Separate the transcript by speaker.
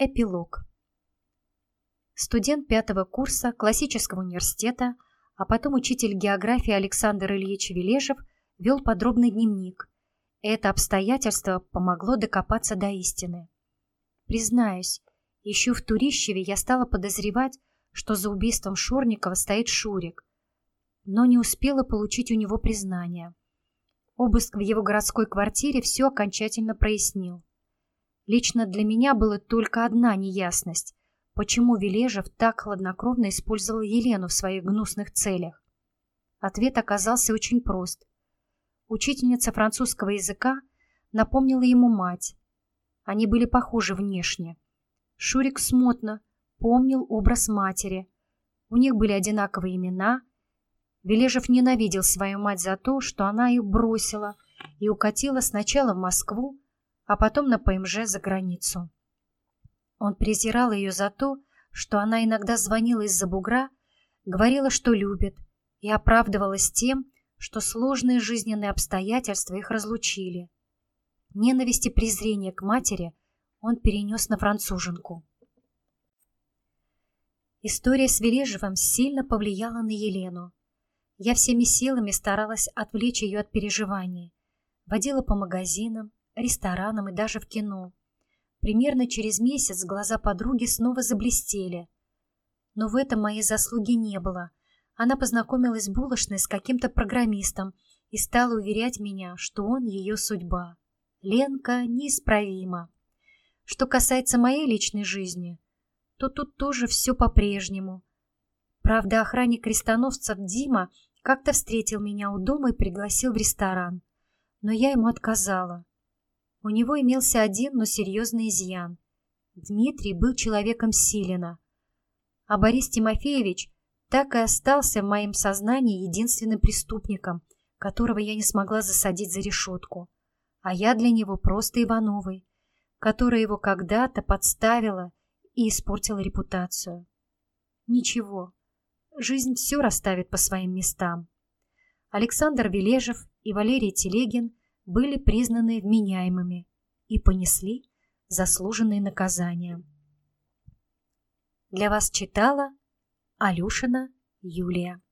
Speaker 1: Эпилог. Студент пятого курса классического университета, а потом учитель географии Александр Ильич Вележев вел подробный дневник. Это обстоятельство помогло докопаться до истины. Признаюсь, еще в Турищеве я стала подозревать, что за убийством Шорникова стоит Шурик, но не успела получить у него признания. Обыск в его городской квартире все окончательно прояснил. Лично для меня была только одна неясность. Почему Вележев так хладнокровно использовал Елену в своих гнусных целях? Ответ оказался очень прост. Учительница французского языка напомнила ему мать. Они были похожи внешне. Шурик смутно помнил образ матери. У них были одинаковые имена. Вележев ненавидел свою мать за то, что она их бросила и укатила сначала в Москву, а потом на ПМЖ за границу. Он презирал ее за то, что она иногда звонила из-за бугра, говорила, что любит, и оправдывалась тем, что сложные жизненные обстоятельства их разлучили. Ненависть и презрение к матери он перенес на француженку. История с Вележевым сильно повлияла на Елену. Я всеми силами старалась отвлечь ее от переживаний. Водила по магазинам, ресторанам и даже в кино. Примерно через месяц глаза подруги снова заблестели. Но в этом моей заслуги не было. Она познакомилась в булочной с каким-то программистом и стала уверять меня, что он ее судьба. Ленка неисправима. Что касается моей личной жизни, то тут тоже все по-прежнему. Правда, охранник крестоносцев Дима как-то встретил меня у дома и пригласил в ресторан. Но я ему отказала. У него имелся один, но серьезный изъян. Дмитрий был человеком Силина. А Борис Тимофеевич так и остался в моем сознании единственным преступником, которого я не смогла засадить за решетку. А я для него просто Ивановой, которая его когда-то подставила и испортила репутацию. Ничего, жизнь все расставит по своим местам. Александр Вележев и Валерий Телегин были признаны вменяемыми и понесли заслуженные наказания. Для вас читала Алюшина Юлия.